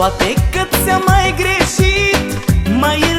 Poate că ți-am mai greșit Mai